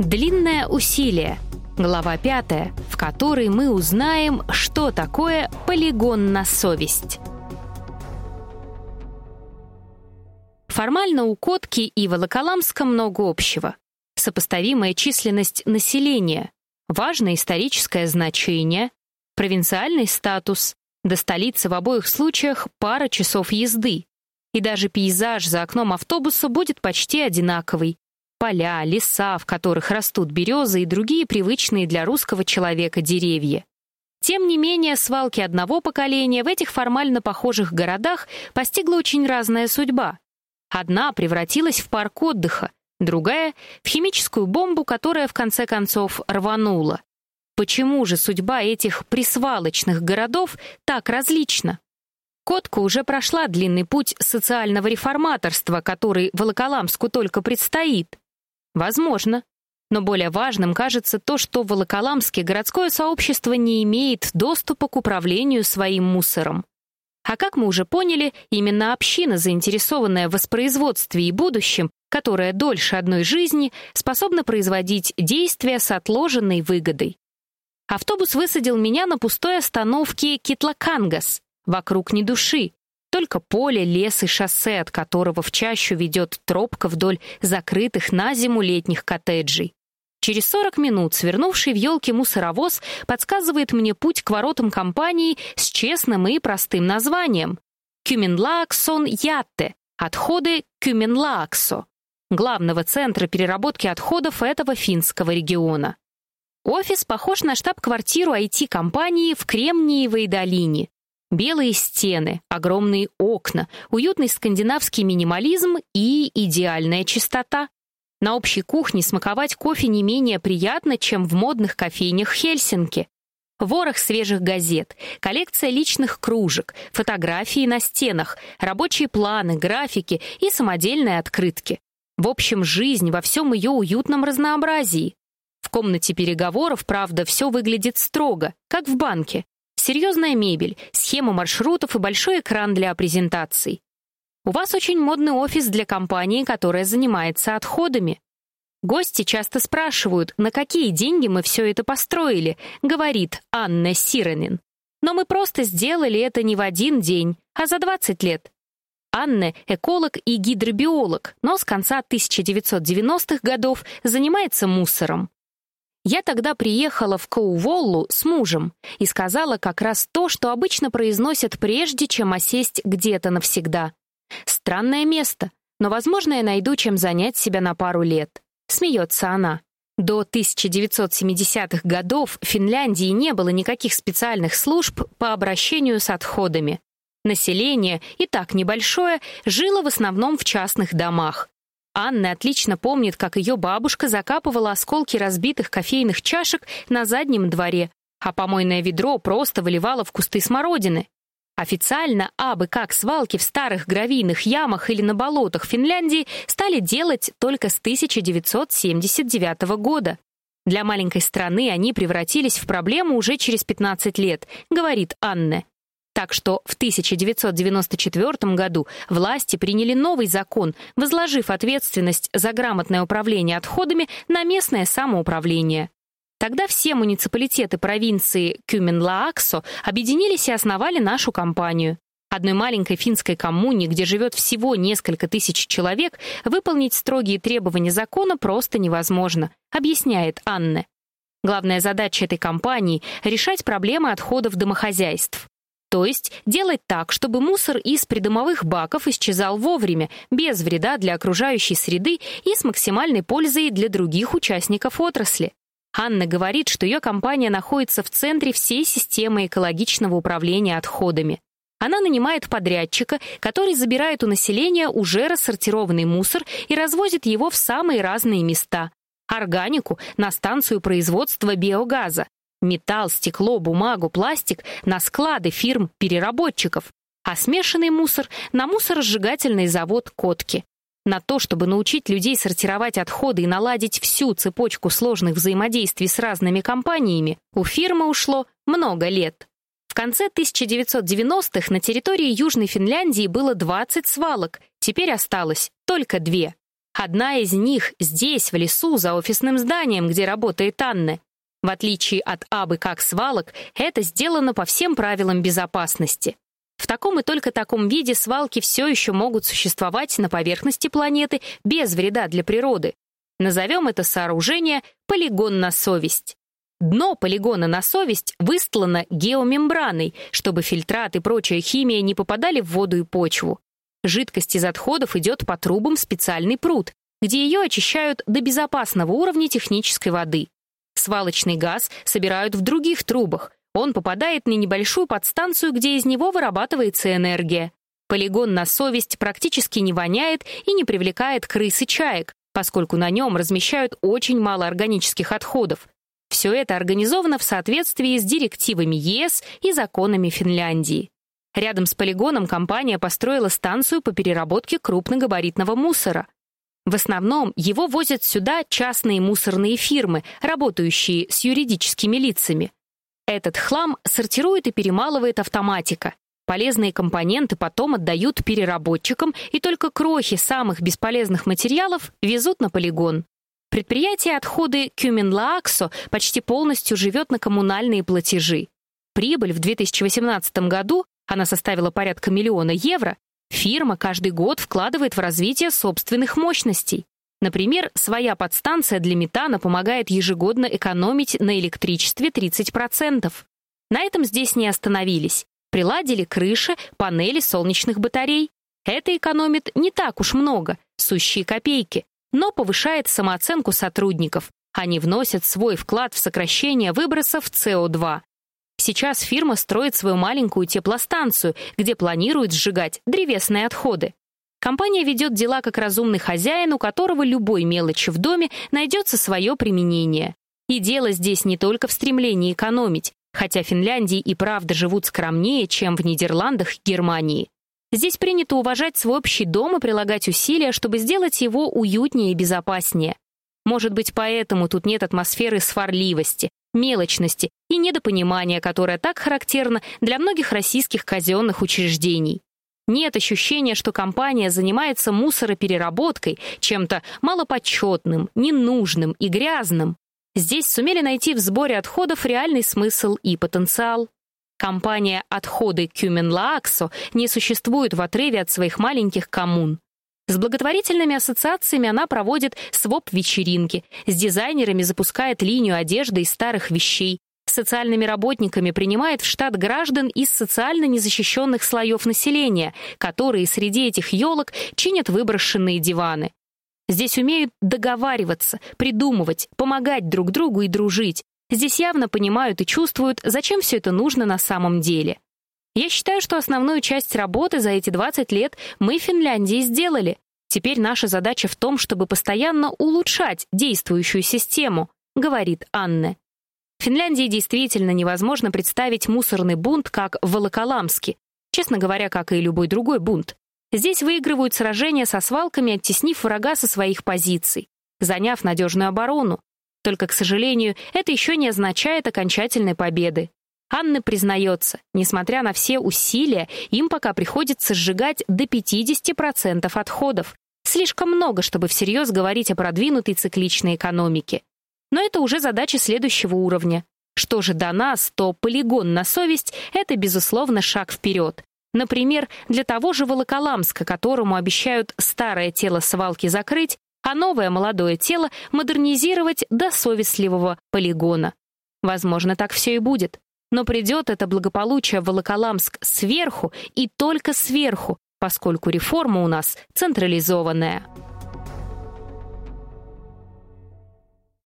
Длинное усилие. Глава 5, в которой мы узнаем, что такое полигон на совесть. Формально у Котки и Волоколамска много общего. Сопоставимая численность населения, важное историческое значение, провинциальный статус, до столицы в обоих случаях пара часов езды. И даже пейзаж за окном автобуса будет почти одинаковый. Поля, леса, в которых растут березы и другие привычные для русского человека деревья. Тем не менее, свалки одного поколения в этих формально похожих городах постигла очень разная судьба. Одна превратилась в парк отдыха, другая — в химическую бомбу, которая в конце концов рванула. Почему же судьба этих присвалочных городов так различна? Котка уже прошла длинный путь социального реформаторства, который Волоколамску только предстоит. Возможно. Но более важным кажется то, что в Волоколамске городское сообщество не имеет доступа к управлению своим мусором. А как мы уже поняли, именно община, заинтересованная в воспроизводстве и будущем, которая дольше одной жизни, способна производить действия с отложенной выгодой. Автобус высадил меня на пустой остановке Китлакангас. Вокруг ни души, только поле, лес и шоссе, от которого в чащу ведет тропка вдоль закрытых на зиму летних коттеджей. Через 40 минут свернувший в елке мусоровоз подсказывает мне путь к воротам компании с честным и простым названием Кюменлааксон Ятте. Отходы Кюменлааксо, главного центра переработки отходов этого финского региона. Офис похож на штаб-квартиру IT-компании в Кремниевой долине. Белые стены, огромные окна, уютный скандинавский минимализм и идеальная чистота. На общей кухне смаковать кофе не менее приятно, чем в модных кофейнях Хельсинки. Ворох свежих газет, коллекция личных кружек, фотографии на стенах, рабочие планы, графики и самодельные открытки. В общем, жизнь во всем ее уютном разнообразии. В комнате переговоров, правда, все выглядит строго, как в банке. Серьезная мебель, схема маршрутов и большой экран для презентаций. У вас очень модный офис для компании, которая занимается отходами. Гости часто спрашивают, на какие деньги мы все это построили, говорит Анна Сиронин. Но мы просто сделали это не в один день, а за 20 лет. Анна — эколог и гидробиолог, но с конца 1990-х годов занимается мусором. Я тогда приехала в Коуволлу с мужем и сказала как раз то, что обычно произносят прежде, чем осесть где-то навсегда. Странное место, но, возможно, я найду чем занять себя на пару лет. Смеется она. До 1970-х годов в Финляндии не было никаких специальных служб по обращению с отходами. Население, и так небольшое, жило в основном в частных домах. Анна отлично помнит, как ее бабушка закапывала осколки разбитых кофейных чашек на заднем дворе, а помойное ведро просто выливала в кусты смородины. Официально абы как свалки в старых гравийных ямах или на болотах Финляндии стали делать только с 1979 года. Для маленькой страны они превратились в проблему уже через 15 лет, говорит Анна. Так что в 1994 году власти приняли новый закон, возложив ответственность за грамотное управление отходами на местное самоуправление. Тогда все муниципалитеты провинции Кюменлааксо объединились и основали нашу компанию. Одной маленькой финской коммуне, где живет всего несколько тысяч человек, выполнить строгие требования закона просто невозможно, объясняет Анна. Главная задача этой компании — решать проблемы отходов домохозяйств. То есть делать так, чтобы мусор из придомовых баков исчезал вовремя, без вреда для окружающей среды и с максимальной пользой для других участников отрасли. Анна говорит, что ее компания находится в центре всей системы экологичного управления отходами. Она нанимает подрядчика, который забирает у населения уже рассортированный мусор и развозит его в самые разные места. Органику на станцию производства биогаза, металл, стекло, бумагу, пластик на склады фирм-переработчиков, а смешанный мусор на мусоросжигательный завод «Котки». На то, чтобы научить людей сортировать отходы и наладить всю цепочку сложных взаимодействий с разными компаниями, у фирмы ушло много лет. В конце 1990-х на территории Южной Финляндии было 20 свалок, теперь осталось только две. Одна из них здесь, в лесу, за офисным зданием, где работает Анна. В отличие от абы как свалок, это сделано по всем правилам безопасности. В таком и только таком виде свалки все еще могут существовать на поверхности планеты без вреда для природы. Назовем это сооружение полигон на совесть. Дно полигона на совесть выстлано геомембраной, чтобы фильтрат и прочая химия не попадали в воду и почву. Жидкость из отходов идет по трубам в специальный пруд, где ее очищают до безопасного уровня технической воды. Свалочный газ собирают в других трубах. Он попадает на небольшую подстанцию, где из него вырабатывается энергия. Полигон на совесть практически не воняет и не привлекает крыс и чаек, поскольку на нем размещают очень мало органических отходов. Все это организовано в соответствии с директивами ЕС и законами Финляндии. Рядом с полигоном компания построила станцию по переработке крупногабаритного мусора. В основном его возят сюда частные мусорные фирмы, работающие с юридическими лицами. Этот хлам сортирует и перемалывает автоматика. Полезные компоненты потом отдают переработчикам, и только крохи самых бесполезных материалов везут на полигон. Предприятие отходы Кюменлааксо почти полностью живет на коммунальные платежи. Прибыль в 2018 году, она составила порядка миллиона евро, фирма каждый год вкладывает в развитие собственных мощностей. Например, своя подстанция для метана помогает ежегодно экономить на электричестве 30%. На этом здесь не остановились. Приладили крыши, панели солнечных батарей. Это экономит не так уж много, сущие копейки но повышает самооценку сотрудников. Они вносят свой вклад в сокращение выбросов СО2. Сейчас фирма строит свою маленькую теплостанцию, где планирует сжигать древесные отходы. Компания ведет дела как разумный хозяин, у которого любой мелочи в доме найдется свое применение. И дело здесь не только в стремлении экономить, хотя Финляндии и правда живут скромнее, чем в Нидерландах и Германии. Здесь принято уважать свой общий дом и прилагать усилия, чтобы сделать его уютнее и безопаснее. Может быть, поэтому тут нет атмосферы сварливости, мелочности и недопонимания, которая так характерна для многих российских казенных учреждений. Нет ощущения, что компания занимается мусоропереработкой, чем-то малопочетным, ненужным и грязным. Здесь сумели найти в сборе отходов реальный смысл и потенциал. Компания «Отходы Кюмен-Лааксо» не существует в отрыве от своих маленьких коммун. С благотворительными ассоциациями она проводит своп-вечеринки, с дизайнерами запускает линию одежды из старых вещей, с социальными работниками принимает в штат граждан из социально незащищенных слоев населения, которые среди этих елок чинят выброшенные диваны. Здесь умеют договариваться, придумывать, помогать друг другу и дружить, Здесь явно понимают и чувствуют, зачем все это нужно на самом деле. Я считаю, что основную часть работы за эти 20 лет мы в Финляндии сделали. Теперь наша задача в том, чтобы постоянно улучшать действующую систему, говорит Анне. В Финляндии действительно невозможно представить мусорный бунт как в Волоколамске, честно говоря, как и любой другой бунт. Здесь выигрывают сражения со свалками, оттеснив врага со своих позиций, заняв надежную оборону, только, к сожалению, это еще не означает окончательной победы. Анна признается, несмотря на все усилия, им пока приходится сжигать до 50% отходов. Слишком много, чтобы всерьез говорить о продвинутой цикличной экономике. Но это уже задача следующего уровня. Что же до нас, то полигон на совесть — это, безусловно, шаг вперед. Например, для того же Волоколамска, которому обещают старое тело свалки закрыть, а новое молодое тело модернизировать до совестливого полигона. Возможно, так все и будет. Но придет это благополучие в Волоколамск сверху и только сверху, поскольку реформа у нас централизованная.